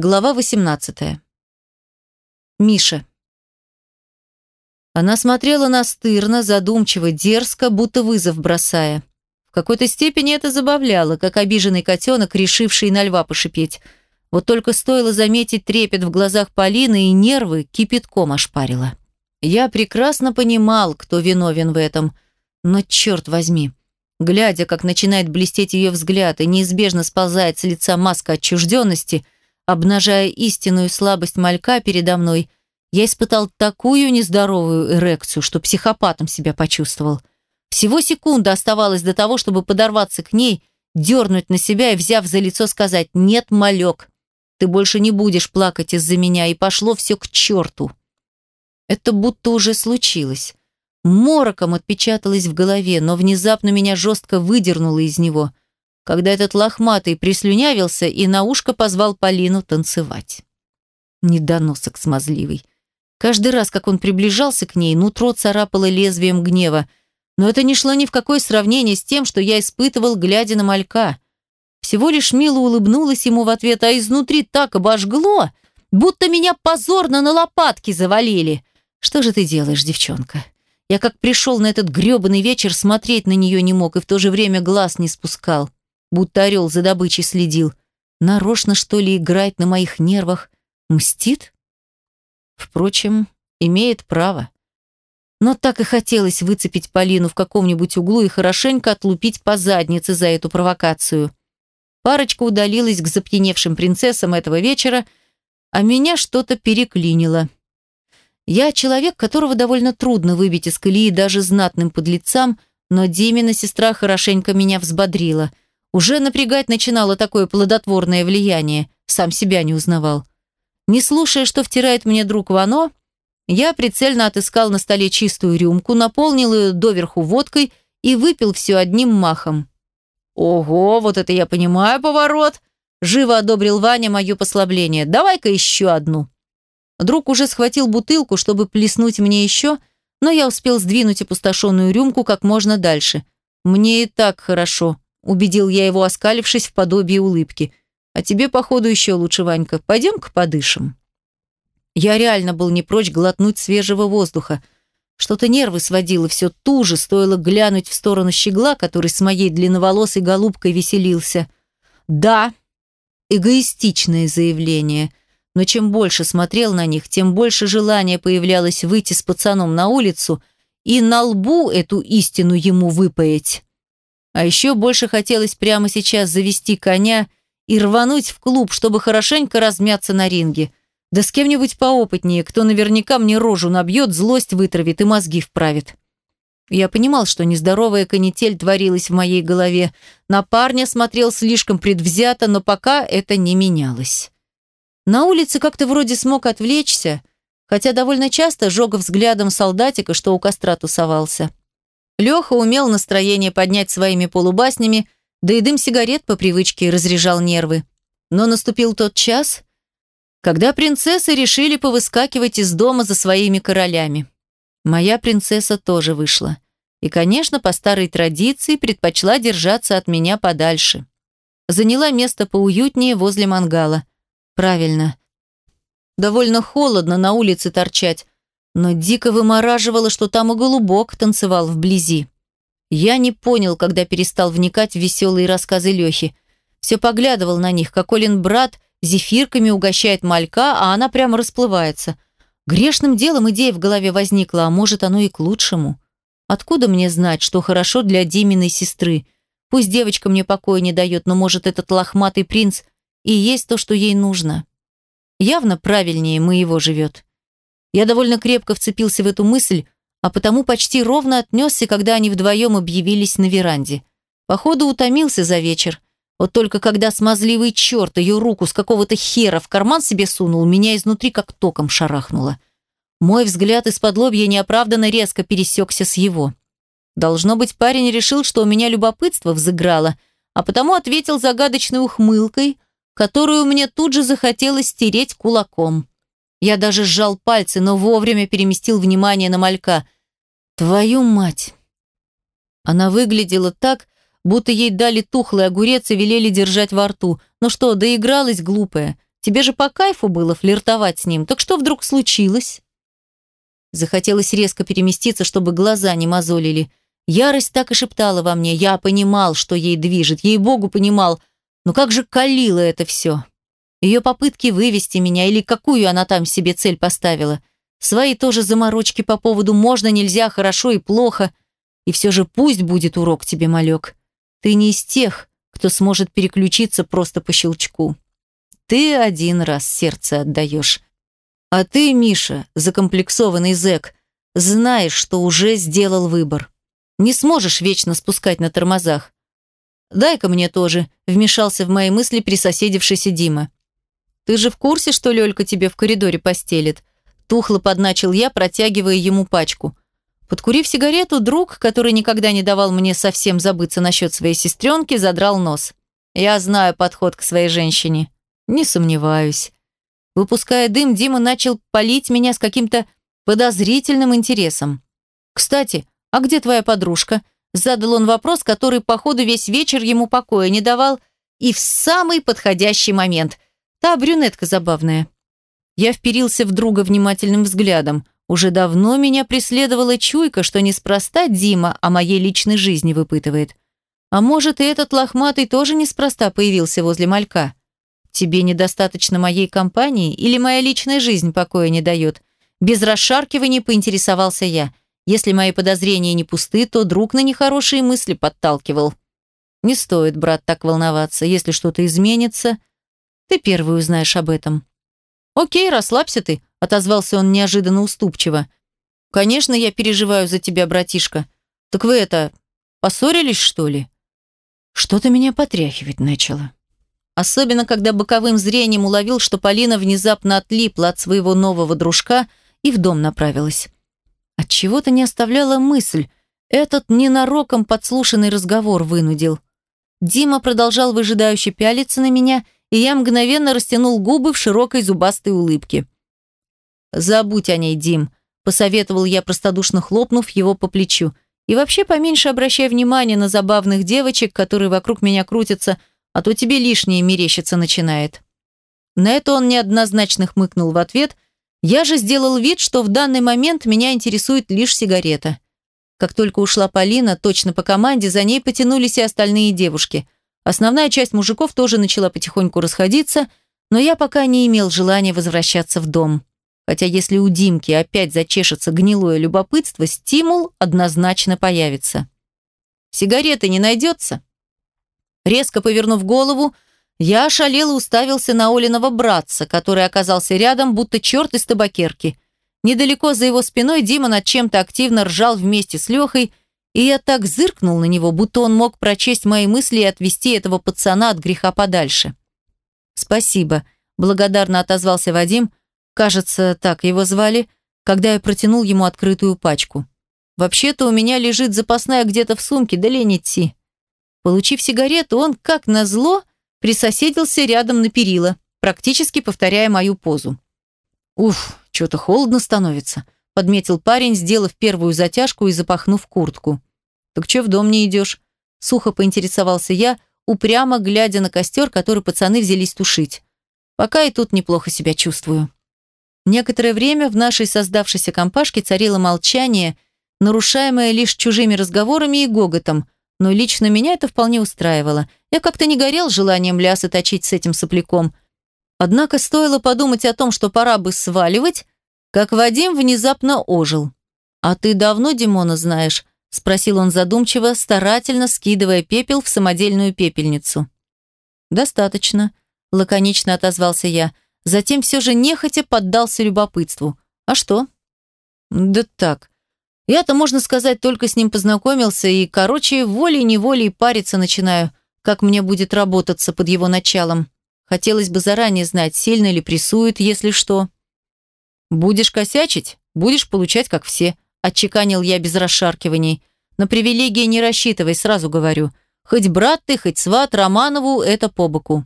Глава 18. Миша. Она смотрела настырно, задумчиво, дерзко, будто вызов бросая. В какой-то степени это забавляло, как обиженный котенок, решивший на льва пошипеть. Вот только стоило заметить трепет в глазах Полины, и нервы кипятком ошпарило. Я прекрасно понимал, кто виновен в этом, но черт возьми. Глядя, как начинает блестеть ее взгляд и неизбежно сползает с лица маска отчужденности – Обнажая истинную слабость малька передо мной, я испытал такую нездоровую эрекцию, что психопатом себя почувствовал. Всего секунда оставалось до того, чтобы подорваться к ней, дернуть на себя и, взяв за лицо, сказать «Нет, малек, ты больше не будешь плакать из-за меня, и пошло все к черту». Это будто уже случилось. Мороком отпечаталось в голове, но внезапно меня жестко выдернуло из него – когда этот лохматый прислюнявился и на ушко позвал Полину танцевать. Недоносок смазливый. Каждый раз, как он приближался к ней, нутро царапало лезвием гнева, но это не шло ни в какое сравнение с тем, что я испытывал, глядя на малька. Всего лишь мило улыбнулась ему в ответ, а изнутри так обожгло, будто меня позорно на лопатки завалили. Что же ты делаешь, девчонка? Я как пришел на этот гребаный вечер, смотреть на нее не мог и в то же время глаз не спускал будто орел за добычей следил. Нарочно, что ли, играет на моих нервах? Мстит? Впрочем, имеет право. Но так и хотелось выцепить Полину в каком-нибудь углу и хорошенько отлупить по заднице за эту провокацию. Парочка удалилась к запьяневшим принцессам этого вечера, а меня что-то переклинило. Я человек, которого довольно трудно выбить из колеи даже знатным подлецам, но Димина сестра хорошенько меня взбодрила – уже напрягать начинало такое плодотворное влияние, сам себя не узнавал. Не слушая, что втирает мне друг Вано, я прицельно отыскал на столе чистую рюмку, наполнил ее доверху водкой и выпил все одним махом. «Ого, вот это я понимаю поворот!» Живо одобрил Ваня мое послабление. «Давай-ка еще одну». Друг уже схватил бутылку, чтобы плеснуть мне еще, но я успел сдвинуть опустошенную рюмку как можно дальше. Мне и так хорошо убедил я его, оскалившись в подобии улыбки. А тебе, походу, еще лучше, Ванька. Пойдем-ка подышим. Я реально был не прочь глотнуть свежего воздуха. Что-то нервы сводило все туже, стоило глянуть в сторону щегла, который с моей длинноволосой голубкой веселился. Да, эгоистичное заявление, но чем больше смотрел на них, тем больше желания появлялось выйти с пацаном на улицу и на лбу эту истину ему выпаять. А еще больше хотелось прямо сейчас завести коня и рвануть в клуб, чтобы хорошенько размяться на ринге. Да с кем-нибудь поопытнее, кто наверняка мне рожу набьет, злость вытравит и мозги вправит. Я понимал, что нездоровая канитель творилась в моей голове. На парня смотрел слишком предвзято, но пока это не менялось. На улице как-то вроде смог отвлечься, хотя довольно часто жег взглядом солдатика, что у костра тусовался. Леха умел настроение поднять своими полубаснями, да и дым сигарет по привычке разряжал нервы. Но наступил тот час, когда принцессы решили повыскакивать из дома за своими королями. Моя принцесса тоже вышла. И, конечно, по старой традиции предпочла держаться от меня подальше. Заняла место поуютнее возле мангала. Правильно. Довольно холодно на улице торчать, но дико вымораживало, что там и голубок танцевал вблизи. Я не понял, когда перестал вникать в веселые рассказы Лехи. Все поглядывал на них, как Олин брат зефирками угощает малька, а она прямо расплывается. Грешным делом идея в голове возникла, а может оно и к лучшему. Откуда мне знать, что хорошо для Диминой сестры? Пусть девочка мне покоя не дает, но может этот лохматый принц и есть то, что ей нужно. Явно правильнее моего живет. Я довольно крепко вцепился в эту мысль, а потому почти ровно отнесся, когда они вдвоем объявились на веранде. Походу, утомился за вечер. Вот только когда смазливый черт ее руку с какого-то хера в карман себе сунул, меня изнутри как током шарахнуло. Мой взгляд из-под лобья неоправданно резко пересекся с его. Должно быть, парень решил, что у меня любопытство взыграло, а потому ответил загадочной ухмылкой, которую мне тут же захотелось стереть кулаком. Я даже сжал пальцы, но вовремя переместил внимание на малька. «Твою мать!» Она выглядела так, будто ей дали тухлый огурец и велели держать во рту. Ну что, доигралась глупая? Тебе же по кайфу было флиртовать с ним. Так что вдруг случилось?» Захотелось резко переместиться, чтобы глаза не мозолили. Ярость так и шептала во мне. Я понимал, что ей движет. Ей-богу, понимал. Но как же калило это все. Ее попытки вывести меня, или какую она там себе цель поставила. Свои тоже заморочки по поводу «можно, нельзя, хорошо и плохо». И все же пусть будет урок тебе, малек. Ты не из тех, кто сможет переключиться просто по щелчку. Ты один раз сердце отдаешь. А ты, Миша, закомплексованный зэк, знаешь, что уже сделал выбор. Не сможешь вечно спускать на тормозах. «Дай-ка мне тоже», – вмешался в мои мысли присоседившийся Дима. «Ты же в курсе, что Лёлька тебе в коридоре постелит?» Тухло подначил я, протягивая ему пачку. Подкурив сигарету, друг, который никогда не давал мне совсем забыться насчет своей сестренки, задрал нос. «Я знаю подход к своей женщине». «Не сомневаюсь». Выпуская дым, Дима начал палить меня с каким-то подозрительным интересом. «Кстати, а где твоя подружка?» Задал он вопрос, который, походу, весь вечер ему покоя не давал, и в самый подходящий момент. Та брюнетка забавная. Я вперился в друга внимательным взглядом. Уже давно меня преследовала чуйка, что неспроста Дима о моей личной жизни выпытывает. А может, и этот лохматый тоже неспроста появился возле малька. Тебе недостаточно моей компании или моя личная жизнь покоя не дает? Без расшаркивания поинтересовался я. Если мои подозрения не пусты, то друг на нехорошие мысли подталкивал. Не стоит, брат, так волноваться. Если что-то изменится, ты первый узнаешь об этом. «Окей, расслабься ты», — отозвался он неожиданно уступчиво. «Конечно, я переживаю за тебя, братишка. Так вы это, поссорились, что ли?» Что-то меня потряхивать начало. Особенно, когда боковым зрением уловил, что Полина внезапно отлипла от своего нового дружка и в дом направилась. От чего то не оставляла мысль. Этот ненароком подслушанный разговор вынудил. Дима продолжал выжидающе пялиться на меня — и я мгновенно растянул губы в широкой зубастой улыбке. «Забудь о ней, Дим», – посоветовал я, простодушно хлопнув его по плечу. «И вообще поменьше обращай внимание на забавных девочек, которые вокруг меня крутятся, а то тебе лишнее мерещиться начинает». На это он неоднозначно хмыкнул в ответ. Я же сделал вид, что в данный момент меня интересует лишь сигарета. Как только ушла Полина, точно по команде за ней потянулись и остальные девушки – Основная часть мужиков тоже начала потихоньку расходиться, но я пока не имел желания возвращаться в дом. Хотя если у Димки опять зачешется гнилое любопытство, стимул однозначно появится. «Сигареты не найдется?» Резко повернув голову, я ошалело уставился на Олиного братца, который оказался рядом, будто черт из табакерки. Недалеко за его спиной Дима над чем-то активно ржал вместе с Лехой, и я так зыркнул на него, будто он мог прочесть мои мысли и отвести этого пацана от греха подальше. «Спасибо», – благодарно отозвался Вадим, кажется, так его звали, когда я протянул ему открытую пачку. «Вообще-то у меня лежит запасная где-то в сумке, да лень идти». Получив сигарету, он, как назло, присоседился рядом на перила, практически повторяя мою позу. «Уф, что-то холодно становится», – подметил парень, сделав первую затяжку и запахнув куртку. «Так что в дом не идешь?» Сухо поинтересовался я, упрямо глядя на костер, который пацаны взялись тушить. «Пока и тут неплохо себя чувствую». Некоторое время в нашей создавшейся компашке царило молчание, нарушаемое лишь чужими разговорами и гоготом, но лично меня это вполне устраивало. Я как-то не горел желанием лясы точить с этим сопляком. Однако стоило подумать о том, что пора бы сваливать, как Вадим внезапно ожил. «А ты давно Димона знаешь?» – спросил он задумчиво, старательно скидывая пепел в самодельную пепельницу. «Достаточно», – лаконично отозвался я. Затем все же нехотя поддался любопытству. «А что?» «Да так. Я-то, можно сказать, только с ним познакомился и, короче, волей-неволей париться начинаю, как мне будет работаться под его началом. Хотелось бы заранее знать, сильно ли прессует, если что». «Будешь косячить, будешь получать, как все», отчеканил я без расшаркиваний. На привилегии не рассчитывай, сразу говорю. Хоть брат ты, хоть сват Романову, это по боку.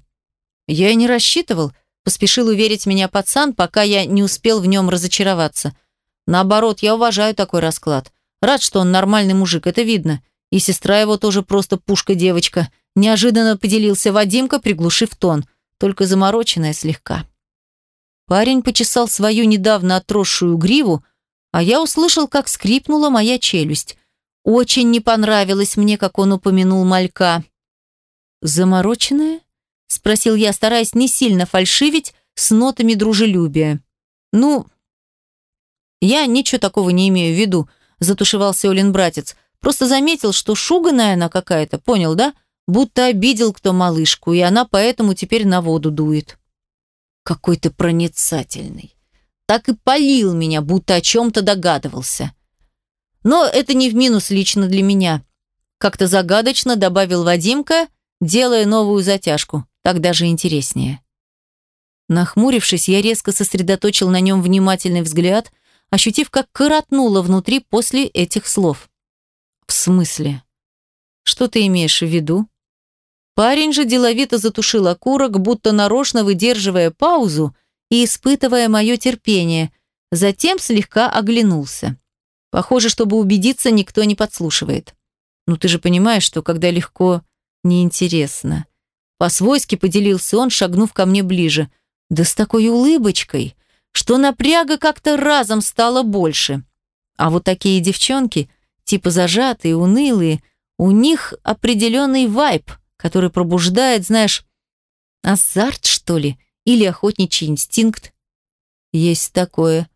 Я и не рассчитывал, поспешил уверить меня пацан, пока я не успел в нем разочароваться. Наоборот, я уважаю такой расклад. Рад, что он нормальный мужик, это видно. И сестра его тоже просто пушка-девочка. Неожиданно поделился Вадимка, приглушив тон, только замороченная слегка. Парень почесал свою недавно отросшую гриву, а я услышал, как скрипнула моя челюсть. Очень не понравилось мне, как он упомянул малька. «Замороченная?» – спросил я, стараясь не сильно фальшивить с нотами дружелюбия. «Ну, я ничего такого не имею в виду», – затушевался Олин братец. «Просто заметил, что шуганая она какая-то, понял, да? Будто обидел кто малышку, и она поэтому теперь на воду дует». «Какой ты проницательный!» Так и полил меня, будто о чем-то догадывался. Но это не в минус лично для меня. Как-то загадочно добавил Вадимка, делая новую затяжку. Так даже интереснее. Нахмурившись, я резко сосредоточил на нем внимательный взгляд, ощутив, как коротнуло внутри после этих слов. «В смысле? Что ты имеешь в виду?» Парень же деловито затушил окурок, будто нарочно выдерживая паузу и испытывая мое терпение, затем слегка оглянулся. Похоже, чтобы убедиться, никто не подслушивает. Ну ты же понимаешь, что когда легко, неинтересно. По-свойски поделился он, шагнув ко мне ближе. Да с такой улыбочкой, что напряга как-то разом стало больше. А вот такие девчонки, типа зажатые, унылые, у них определенный вайб, который пробуждает, знаешь, азарт, что ли, или охотничий инстинкт. Есть такое.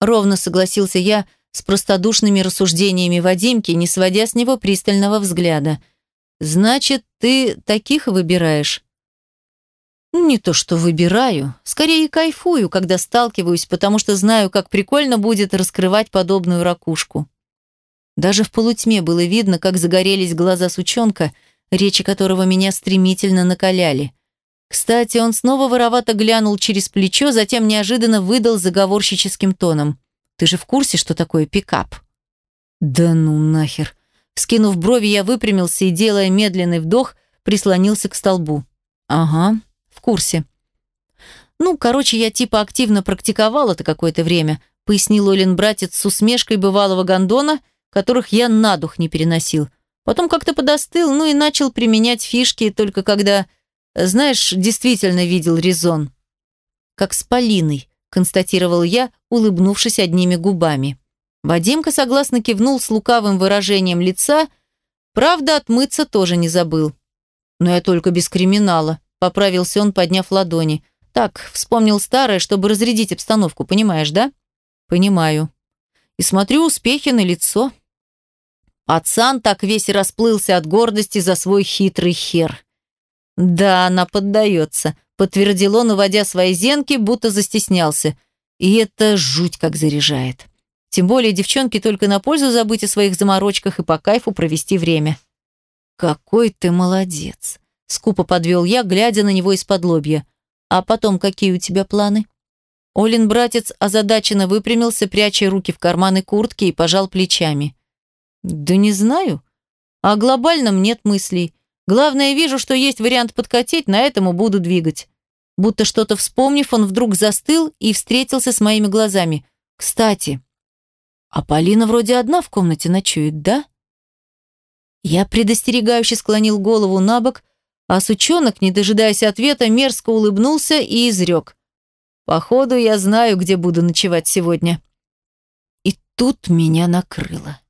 Ровно согласился я, с простодушными рассуждениями Вадимки, не сводя с него пристального взгляда. «Значит, ты таких выбираешь?» «Не то что выбираю, скорее кайфую, когда сталкиваюсь, потому что знаю, как прикольно будет раскрывать подобную ракушку». Даже в полутьме было видно, как загорелись глаза сучонка, речи которого меня стремительно накаляли. Кстати, он снова воровато глянул через плечо, затем неожиданно выдал заговорщическим тоном. Ты же в курсе, что такое пикап?» «Да ну нахер!» Скинув брови, я выпрямился и, делая медленный вдох, прислонился к столбу. «Ага, в курсе». «Ну, короче, я типа активно практиковал это какое-то время», пояснил Олин братец с усмешкой бывалого гондона, которых я на дух не переносил. Потом как-то подостыл, ну и начал применять фишки только когда, знаешь, действительно видел резон. Как с Полиной констатировал я, улыбнувшись одними губами. Вадимка согласно кивнул с лукавым выражением лица, правда, отмыться тоже не забыл. Но я только без криминала, поправился он, подняв ладони. Так, вспомнил старое, чтобы разрядить обстановку, понимаешь, да? Понимаю. И смотрю успехи на лицо. Пацан так весь расплылся от гордости за свой хитрый хер. Да, она поддается, подтвердил он, уводя свои зенки, будто застеснялся. И это жуть как заряжает. Тем более девчонки только на пользу забыть о своих заморочках и по кайфу провести время. «Какой ты молодец!» — скупо подвел я, глядя на него из-под лобья. «А потом какие у тебя планы?» Олин братец озадаченно выпрямился, пряча руки в карманы куртки и пожал плечами. «Да не знаю. О глобальном нет мыслей. Главное, вижу, что есть вариант подкатить, на этом и буду двигать. Будто что-то вспомнив, он вдруг застыл и встретился с моими глазами. Кстати, а Полина вроде одна в комнате ночует, да? Я предостерегающе склонил голову на бок, а сучонок, не дожидаясь ответа, мерзко улыбнулся и изрек. «Походу, я знаю, где буду ночевать сегодня». И тут меня накрыло.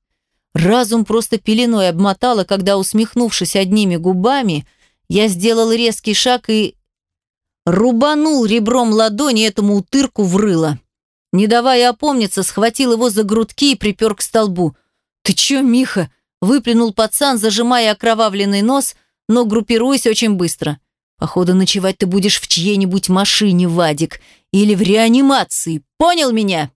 Разум просто пеленой обмотало, когда, усмехнувшись одними губами, я сделал резкий шаг и рубанул ребром ладони этому утырку в рыло. Не давая опомниться, схватил его за грудки и припер к столбу. «Ты чё, Миха?» – выплюнул пацан, зажимая окровавленный нос, но группируясь очень быстро. «Походу, ночевать ты будешь в чьей-нибудь машине, Вадик, или в реанимации. Понял меня?»